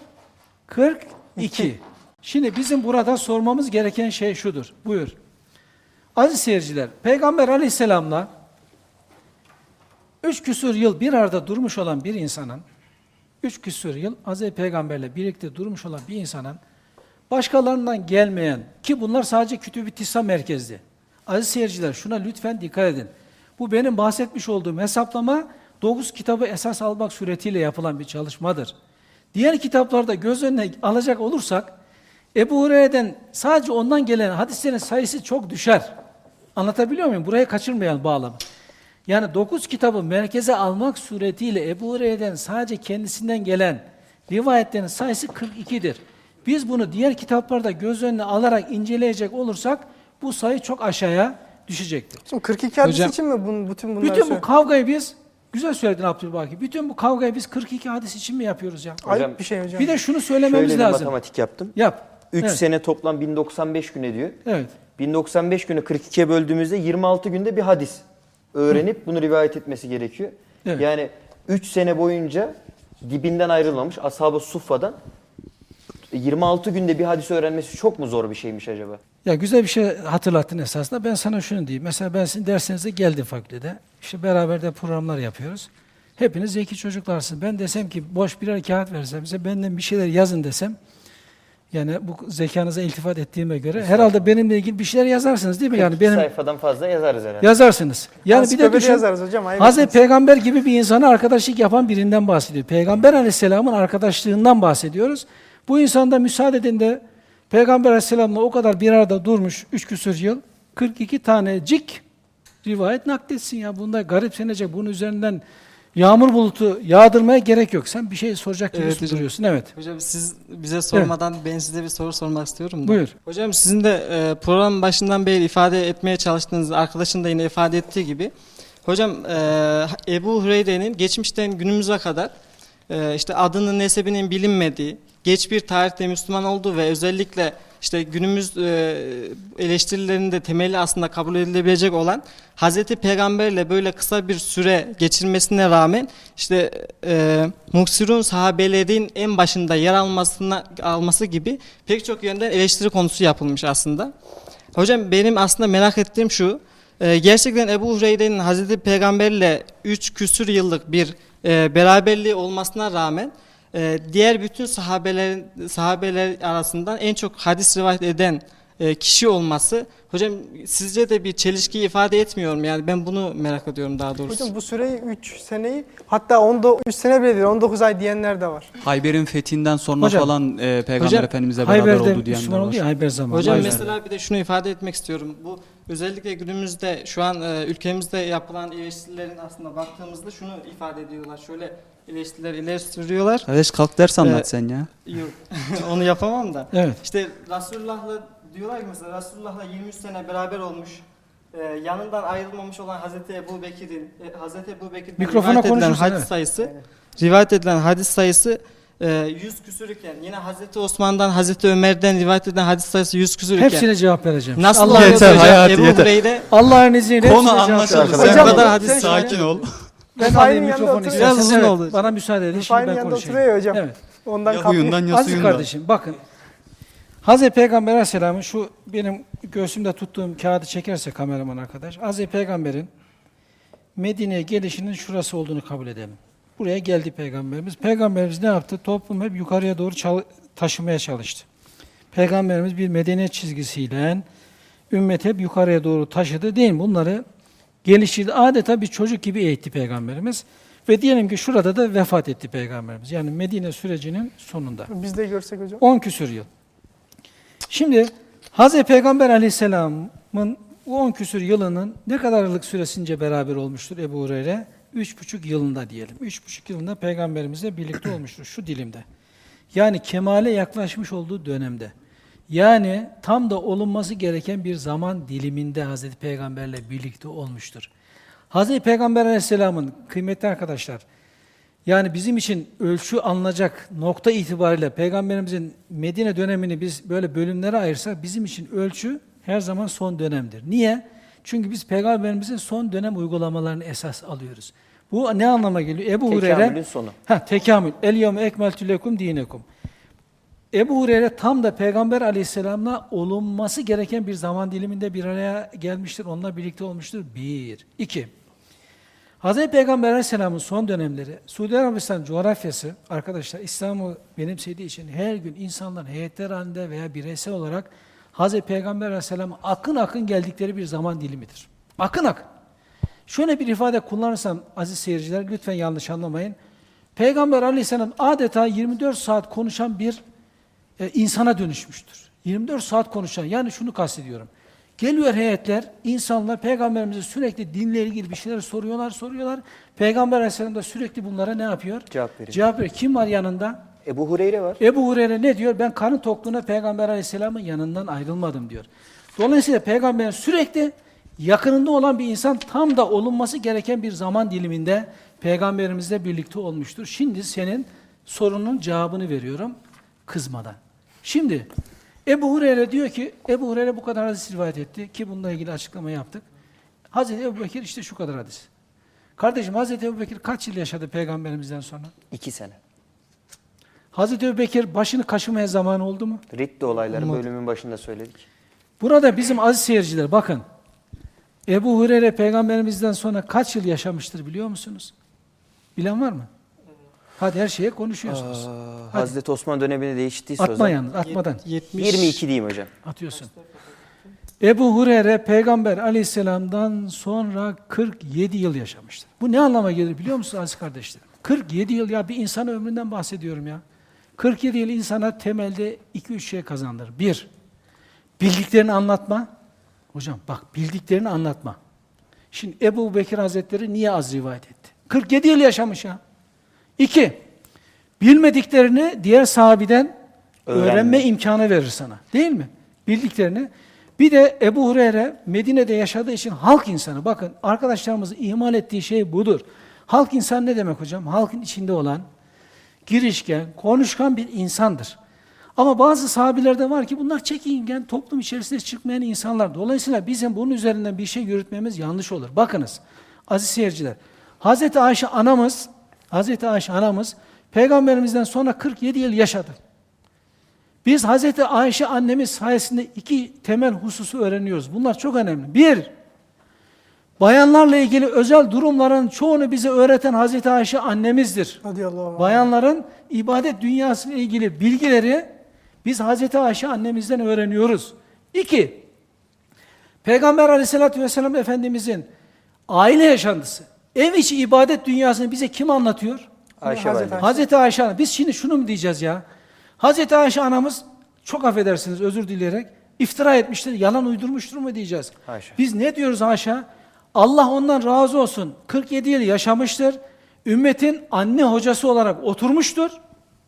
42. Şimdi bizim burada sormamız gereken şey şudur. Buyur. Aziz seyirciler, Peygamber aleyhisselamla üç küsur yıl bir arada durmuş olan bir insanın, üç küsur yıl Hazreti Peygamberle birlikte durmuş olan bir insanın, başkalarından gelmeyen, ki bunlar sadece Kütüb-i Tisa merkezli. Aziz seyirciler şuna lütfen dikkat edin. Bu benim bahsetmiş olduğum hesaplama 9 kitabı esas almak suretiyle yapılan bir çalışmadır. Diğer kitaplarda göz önüne alacak olursak, Ebu Hureyre'den sadece ondan gelen hadislerin sayısı çok düşer. Anlatabiliyor muyum? Burayı kaçırmayalım bağlamı. Yani dokuz kitabı merkeze almak suretiyle Ebu Hureyre'den sadece kendisinden gelen rivayetlerin sayısı 42'dir. Biz bunu diğer kitaplarda göz önüne alarak inceleyecek olursak bu sayı çok aşağıya düşecektir. Şimdi 42 hadis Hocam- için mi bütün bunlar Bütün bu söylüyor? kavgayı biz, güzel söyledin Abdülbaki, bütün bu kavgayı biz 42 hadis için mi yapıyoruz ya? Hocam, Ayıp bir şey hocam. Bir de şunu Şöyle söylememiz bir lazım. matematik yaptım. Yap. 3 Evet. sene toplam 1095 gün ediyor. Evet. 1095 günü 42'ye böldüğümüzde 26 günde bir hadis öğrenip bunu rivayet etmesi gerekiyor. Evet. Yani 3 sene boyunca dibinden ayrılmamış ashab-ı suffa'dan 26 günde bir hadis öğrenmesi çok mu zor bir şeymiş acaba? Ya güzel bir şey hatırlattın esasında. Ben sana şunu diyeyim. Mesela ben sizin dersinize geldim fakültede. İşte beraber de programlar yapıyoruz. Hepiniz zeki çocuklarsınız. Ben desem ki boş birer kağıt versem size benden bir şeyler yazın desem yani bu zekanıza iltifat ettiğime göre herhalde benimle ilgili bir şeyler yazarsınız değil mi? Yani 42 benim sayfadan fazla yazarız herhalde. yazarsınız. Yani bir de düşün. yazarız hocam. Hazreti. Peygamber gibi bir insana arkadaşlık yapan birinden bahsediyor. Peygamber aleyhisselamın arkadaşlığından bahsediyoruz. Bu insanda müsaade edin de Peygamber aleyhisselamla o kadar bir arada durmuş üç küsur yıl 42 tanecik rivayet nakletsin ya. Bunda garipsenecek bunun üzerinden yağmur bulutu yağdırmaya gerek yok. Sen bir şey soracak gibi Evet hocam. duruyorsun. Evet. Hocam siz bize sormadan ben size bir soru sormak istiyorum da. Buyur. Hocam sizin de e, programın başından beri ifade etmeye çalıştığınız arkadaşın da yine ifade ettiği gibi hocam e, Ebu Hureyre'nin geçmişten günümüze kadar e, işte adının nesebinin bilinmediği, geç bir tarihte Müslüman olduğu ve özellikle işte günümüz e, eleştirilerinde temeli aslında kabul edilebilecek olan Hazreti Peygamberle böyle kısa bir süre geçirmesine rağmen işte e, Muksirun sahabelerin en başında yer almasına alması gibi pek çok yönden eleştiri konusu yapılmış aslında. Hocam benim aslında merak ettiğim şu. e, gerçekten Ebu Hureyre'nin Hazreti Peygamberle 3 küsür yıllık bir e, beraberliği olmasına rağmen e, diğer bütün sahabelerin sahabeler arasından en çok hadis rivayet eden e, kişi olması hocam sizce de bir çelişki ifade etmiyor mu? Yani ben bunu merak ediyorum daha doğrusu. Hocam bu süreyi 3 seneyi hatta 3 sene bile değil 19 ay diyenler de var. Hayber'in fethinden sonra Hocam- falan e, Peygamber Hocam, Efendimiz'e beraber Hayber'de oldu diyenler Müslüman oldu var. ya Hayber zamanı. Hocam Hayber. mesela bir de şunu ifade etmek istiyorum. Bu özellikle günümüzde şu an e, ülkemizde yapılan eleştirilerin aslında baktığımızda şunu ifade ediyorlar. Şöyle eleştiriler ileri sürüyorlar. Kardeş kalk ders anlat Ee, sen ya. Yok onu yapamam da. Evet. İşte Resulullah'la diyorlar ki mesela Resulullah'la 23 sene beraber olmuş. e, yanından ayrılmamış olan Hazreti Ebu Bekir'in e, Hazreti Ebu Bekir'den Mikrofona rivayet edilen hadis evet. sayısı rivayet edilen hadis sayısı e, 100 küsürken yine Hazreti Osman'dan Hazreti Ömer'den rivayet edilen hadis sayısı 100 küsürken Hepsine cevap vereceğim. Nasıl Allah Yeter, hayatı Ebu yeter. Hureyre Allah'ın izniyle Konu vereceğim. Sen bu kadar hadis sakin ol. Ben alayım mikrofonu oturuyor. Biraz Evet, oldu. Bana müsaade edin. Şimdi ben yanda konuşayım. oturuyor ya hocam. Evet. Ondan Ya huyundan ya Aziz suyundan. kardeşim bakın. Hazreti Peygamber Aleyhisselam'ın şu benim göğsümde tuttuğum kağıdı çekerse kameraman arkadaş. Hazreti Peygamber'in Medine'ye gelişinin şurası olduğunu kabul edelim. Buraya geldi Peygamberimiz. Peygamberimiz ne yaptı? Toplum hep yukarıya doğru çal- taşımaya çalıştı. Peygamberimiz bir medeniyet çizgisiyle ümmet hep yukarıya doğru taşıdı değil mi? Bunları geliştirdi. Adeta bir çocuk gibi eğitti Peygamberimiz. Ve diyelim ki şurada da vefat etti Peygamberimiz. Yani Medine sürecinin sonunda. Biz de görsek hocam. 10 küsür yıl. Şimdi Hz. Peygamber aleyhisselamın bu 10 küsür yılının ne kadarlık süresince beraber olmuştur Ebu Hureyre? 3,5 yılında diyelim. 3,5 yılında peygamberimizle birlikte olmuştur şu dilimde. Yani kemale yaklaşmış olduğu dönemde. Yani tam da olunması gereken bir zaman diliminde Hazreti Peygamberle birlikte olmuştur. Hazreti Peygamber Aleyhisselam'ın kıymetli arkadaşlar, yani bizim için ölçü alınacak nokta itibariyle Peygamberimizin Medine dönemini biz böyle bölümlere ayırsak bizim için ölçü her zaman son dönemdir. Niye? Çünkü biz Peygamberimizin son dönem uygulamalarını esas alıyoruz. Bu ne anlama geliyor? Ebu Tekamülün Hureyre sonu. Ha tekamül. El yevme ekmeltü lekum dinekum. Ebu Hureyre tam da Peygamber aleyhisselamla olunması gereken bir zaman diliminde bir araya gelmiştir. Onunla birlikte olmuştur. Bir. İki. Hz. Peygamber aleyhisselamın son dönemleri, Suudi Arabistan coğrafyası, arkadaşlar İslam'ı benimsediği için her gün insanlar heyetler halinde veya bireysel olarak Hz. Peygamber aleyhisselam'a akın akın geldikleri bir zaman dilimidir. Akın akın. Şöyle bir ifade kullanırsam aziz seyirciler lütfen yanlış anlamayın. Peygamber aleyhisselam adeta 24 saat konuşan bir e, insana dönüşmüştür. 24 saat konuşan yani şunu kastediyorum. Geliyor heyetler, insanlar peygamberimize sürekli dinle ilgili bir şeyler soruyorlar, soruyorlar. Peygamber aleyhisselam da sürekli bunlara ne yapıyor? Cevap veriyor. Cevap veriyor. Kim var yanında? Ebu Hureyre var. Ebu Hureyre ne diyor? Ben karın tokluğuna Peygamber Aleyhisselam'ın yanından ayrılmadım diyor. Dolayısıyla Peygamberin sürekli yakınında olan bir insan tam da olunması gereken bir zaman diliminde Peygamberimizle birlikte olmuştur. Şimdi senin sorunun cevabını veriyorum kızmadan. Şimdi Ebu Hureyre diyor ki, Ebu Hureyre bu kadar hadis rivayet etti ki bununla ilgili açıklama yaptık. Hazreti Ebu Bekir işte şu kadar hadis. Kardeşim Hazreti Ebu Bekir kaç yıl yaşadı Peygamberimizden sonra? İki sene. Hazreti Ebubekir başını kaşımaya zaman oldu mu? Riddi olayları bölümün başında söyledik. Burada bizim aziz seyirciler bakın. Ebu Hureyre peygamberimizden sonra kaç yıl yaşamıştır biliyor musunuz? Bilen var mı? Hadi her şeye konuşuyorsunuz. Aa, Hazreti Osman döneminde değiştiyse o Atma yalnız, atmadan 70 22 diyeyim hocam. atıyorsun. Ebu Hureyre peygamber aleyhisselamdan sonra 47 yıl yaşamıştır. Bu ne anlama gelir biliyor musunuz aziz kardeşlerim? 47 yıl ya bir insan ömründen bahsediyorum ya. 47 yıl insana temelde 2-3 şey kazandırır. Bir, bildiklerini anlatma. Hocam bak bildiklerini anlatma. Şimdi Ebu Bekir Hazretleri niye az rivayet etti? 47 yıl yaşamış ya. İki, bilmediklerini diğer sahabeden Öğrenme. öğrenme imkanı verir sana. Değil mi? Bildiklerini. Bir de Ebu Hureyre Medine'de yaşadığı için halk insanı. Bakın arkadaşlarımızın ihmal ettiği şey budur. Halk insan ne demek hocam? Halkın içinde olan, girişken, konuşkan bir insandır. Ama bazı sahabilerde var ki bunlar çekingen, toplum içerisinde çıkmayan insanlar. Dolayısıyla bizim bunun üzerinden bir şey yürütmemiz yanlış olur. Bakınız aziz seyirciler. Hazreti Ayşe anamız, Hazreti Ayşe anamız peygamberimizden sonra 47 yıl yaşadı. Biz Hazreti Ayşe annemiz sayesinde iki temel hususu öğreniyoruz. Bunlar çok önemli. Bir, bayanlarla ilgili özel durumların çoğunu bize öğreten Hazreti Ayşe annemizdir. Bayanların ibadet dünyası ile ilgili bilgileri biz Hazreti Ayşe annemizden öğreniyoruz. İki, Peygamber aleyhissalatü vesselam Efendimizin aile yaşantısı, ev içi ibadet dünyasını bize kim anlatıyor? Ayşe Hazreti. Ayşe. Hazreti Ayşe Hanım. Biz şimdi şunu mu diyeceğiz ya? Hazreti Ayşe anamız çok affedersiniz özür dileyerek iftira etmiştir, yalan uydurmuştur mu diyeceğiz? Haşa. Biz ne diyoruz haşa? Allah ondan razı olsun. 47 yıl yaşamıştır. Ümmetin anne hocası olarak oturmuştur.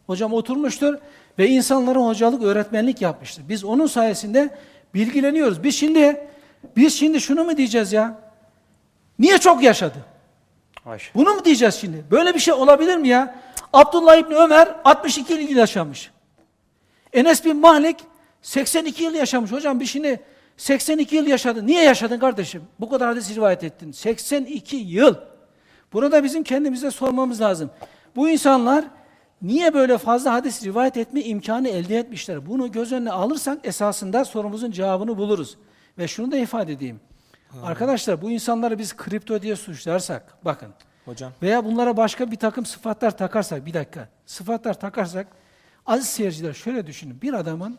Hocam oturmuştur ve insanlara hocalık, öğretmenlik yapmıştır. Biz onun sayesinde bilgileniyoruz. Biz şimdi biz şimdi şunu mu diyeceğiz ya? Niye çok yaşadı? Bunu mu diyeceğiz şimdi? Böyle bir şey olabilir mi ya? Abdullah İbni Ömer 62 yıl yaşamış. Enes bin Malik 82 yıl yaşamış. Hocam bir şimdi 82 yıl yaşadın. Niye yaşadın kardeşim? Bu kadar hadis rivayet ettin. 82 yıl. Burada bizim kendimize sormamız lazım. Bu insanlar niye böyle fazla hadis rivayet etme imkanı elde etmişler? Bunu göz önüne alırsak esasında sorumuzun cevabını buluruz. Ve şunu da ifade edeyim. Arkadaşlar bu insanları biz kripto diye suçlarsak, bakın Hocam. veya bunlara başka bir takım sıfatlar takarsak, bir dakika, sıfatlar takarsak, aziz seyirciler şöyle düşünün, bir adamın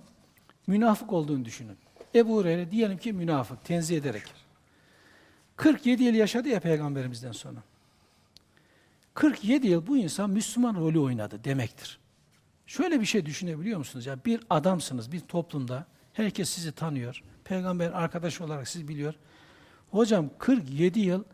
münafık olduğunu düşünün. Ebu Hureyre diyelim ki münafık, tenzih ederek. 47 yıl yaşadı ya peygamberimizden sonra. 47 yıl bu insan Müslüman rolü oynadı demektir. Şöyle bir şey düşünebiliyor musunuz? Ya bir adamsınız bir toplumda, herkes sizi tanıyor, peygamber arkadaş olarak sizi biliyor. Hocam 47 yıl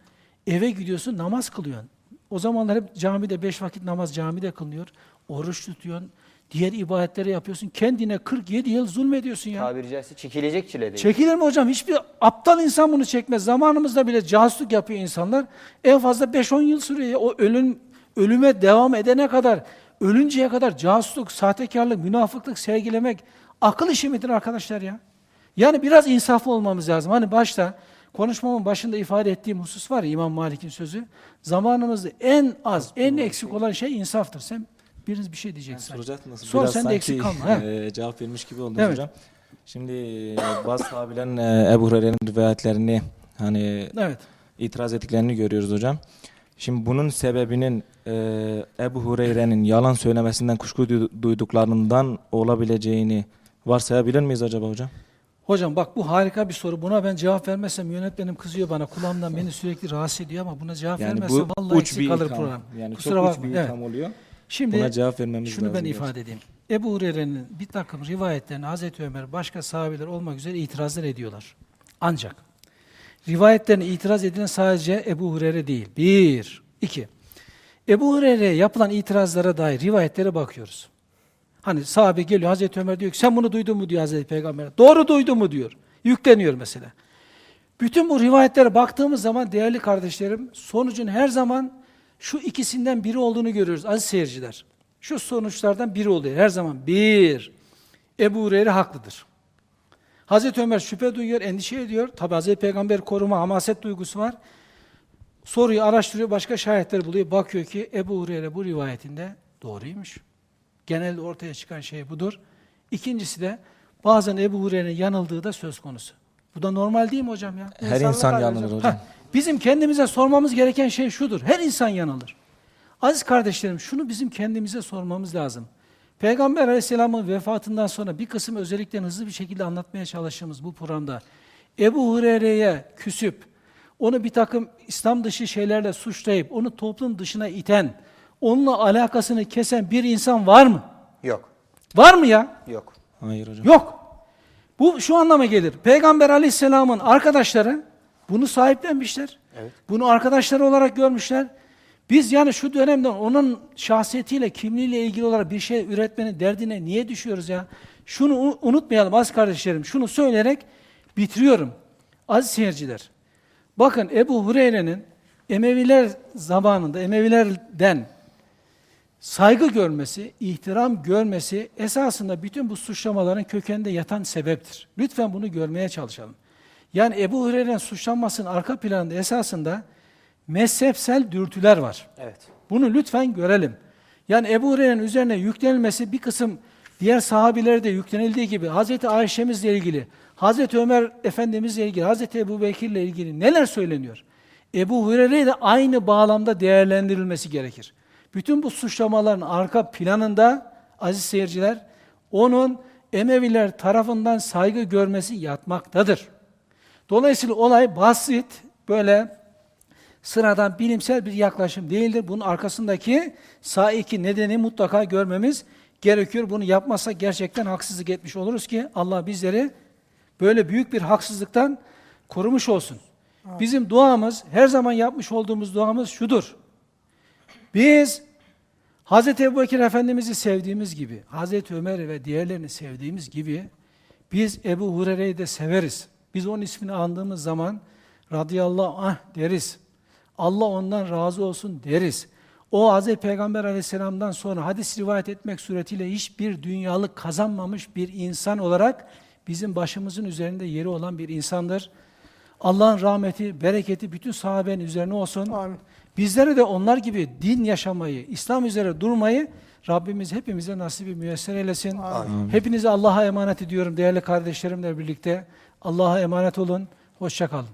eve gidiyorsun namaz kılıyorsun. O zamanlar hep camide beş vakit namaz camide kılınıyor. Oruç tutuyorsun. Diğer ibadetleri yapıyorsun. Kendine 47 yıl zulmediyorsun ya. Tabiri caizse çekilecek çile değil. Çekilir mi hocam? Hiçbir aptal insan bunu çekmez. Zamanımızda bile casusluk yapıyor insanlar. En fazla 5-10 yıl sürüyor. ya. O ölüm ölüme devam edene kadar, ölünceye kadar casusluk, sahtekarlık, münafıklık sergilemek akıl işi midir arkadaşlar ya? Yani biraz insaflı olmamız lazım. Hani başta konuşmamın başında ifade ettiğim husus var ya İmam Malik'in sözü. Zamanımızda en az, en eksik olan şey insaftır. Sen biriniz bir şey diyeceksin. Soracaktınız. Sor, Biraz sen de eksik kalma, e, cevap vermiş gibi oldunuz Evet. hocam. Şimdi e, bazı sahabelerin e, Ebu Hureyre'nin rivayetlerini hani Evet. itiraz ettiklerini görüyoruz hocam. Şimdi bunun sebebinin e, Ebu Hureyre'nin yalan söylemesinden kuşku duy- duyduklarından olabileceğini varsayabilir miyiz acaba hocam? Hocam bak bu harika bir soru. Buna ben cevap vermezsem yönetmenim kızıyor bana. Kulağımdan beni sürekli rahatsız ediyor ama buna cevap Yani vermezsem bu vallahi uç eksik bir kalır itham. program. Yani Kusura çok uç bakmayın. bir Evet. oluyor. Şimdi Buna cevap vermemiz şunu lazım. ben gerçekten. ifade edeyim. Ebu Hureyre'nin bir takım rivayetlerine Hazreti Ömer başka sahabeler olmak üzere itirazlar ediyorlar. Ancak rivayetlerine itiraz edilen sadece Ebu Hureyre değil. Bir. iki. Ebu Hureyre'ye yapılan itirazlara dair rivayetlere bakıyoruz. Hani sahabe geliyor Hazreti Ömer diyor ki sen bunu duydun mu diyor Hazreti Peygamber. Doğru duydun mu diyor. Yükleniyor mesela. Bütün bu rivayetlere baktığımız zaman değerli kardeşlerim sonucun her zaman şu ikisinden biri olduğunu görüyoruz aziz seyirciler. Şu sonuçlardan biri oluyor her zaman. Bir, Ebu Hureyre haklıdır. Hazreti Ömer şüphe duyuyor, endişe ediyor. Tabi Hazreti Peygamber koruma, hamaset duygusu var. Soruyu araştırıyor, başka şahitler buluyor. Bakıyor ki Ebu Hureyre bu rivayetinde doğruymuş. Genelde ortaya çıkan şey budur. İkincisi de bazen Ebu Hureyre'nin yanıldığı da söz konusu. Bu da normal değil mi hocam ya? Her İnsanlık insan yanılır hocam. hocam. Bizim kendimize sormamız gereken şey şudur. Her insan yanılır. Aziz kardeşlerim şunu bizim kendimize sormamız lazım. Peygamber aleyhisselamın vefatından sonra bir kısım özelliklerini hızlı bir şekilde anlatmaya çalıştığımız bu programda Ebu Hureyre'ye küsüp onu bir takım İslam dışı şeylerle suçlayıp onu toplum dışına iten, onunla alakasını kesen bir insan var mı? Yok. Var mı ya? Yok. Hayır hocam. Yok. Bu şu anlama gelir. Peygamber aleyhisselamın arkadaşları bunu sahiplenmişler. Bunu arkadaşları olarak görmüşler. Biz yani şu dönemde onun şahsiyetiyle, kimliğiyle ilgili olarak bir şey üretmenin derdine niye düşüyoruz ya? Şunu unutmayalım aziz kardeşlerim. Şunu söyleyerek bitiriyorum. Aziz seyirciler. Bakın Ebu Hureyre'nin Emeviler zamanında, Emevilerden saygı görmesi, ihtiram görmesi esasında bütün bu suçlamaların kökeninde yatan sebeptir. Lütfen bunu görmeye çalışalım. Yani Ebu Hureyre'nin suçlanmasının arka planında esasında mezhepsel dürtüler var. Evet. Bunu lütfen görelim. Yani Ebu Hureyre'nin üzerine yüklenilmesi bir kısım diğer sahabilere de yüklenildiği gibi Hazreti Ayşe'mizle ilgili, Hazreti Ömer Efendimizle ilgili, Hazreti Ebu Bekir'le ilgili neler söyleniyor? Ebu Hureyre de aynı bağlamda değerlendirilmesi gerekir. Bütün bu suçlamaların arka planında aziz seyirciler onun Emeviler tarafından saygı görmesi yatmaktadır. Dolayısıyla olay basit, böyle sıradan bilimsel bir yaklaşım değildir. Bunun arkasındaki saiki nedeni mutlaka görmemiz gerekiyor. Bunu yapmazsak gerçekten haksızlık etmiş oluruz ki Allah bizleri böyle büyük bir haksızlıktan korumuş olsun. Bizim duamız, her zaman yapmış olduğumuz duamız şudur. Biz Hz. Ebu Bekir Efendimiz'i sevdiğimiz gibi, Hz. Ömer ve diğerlerini sevdiğimiz gibi biz Ebu Hureyre'yi de severiz. Biz onun ismini andığımız zaman radıyallahu anh deriz. Allah ondan razı olsun deriz. O Hz. Peygamber aleyhisselamdan sonra hadis rivayet etmek suretiyle hiçbir dünyalık kazanmamış bir insan olarak bizim başımızın üzerinde yeri olan bir insandır. Allah'ın rahmeti, bereketi bütün sahabenin üzerine olsun. Amin. Bizlere de onlar gibi din yaşamayı, İslam üzere durmayı Rabbimiz hepimize nasibi müyesser eylesin. Hepinizi Allah'a emanet ediyorum değerli kardeşlerimle birlikte. Allah'a emanet olun. Hoşça kalın.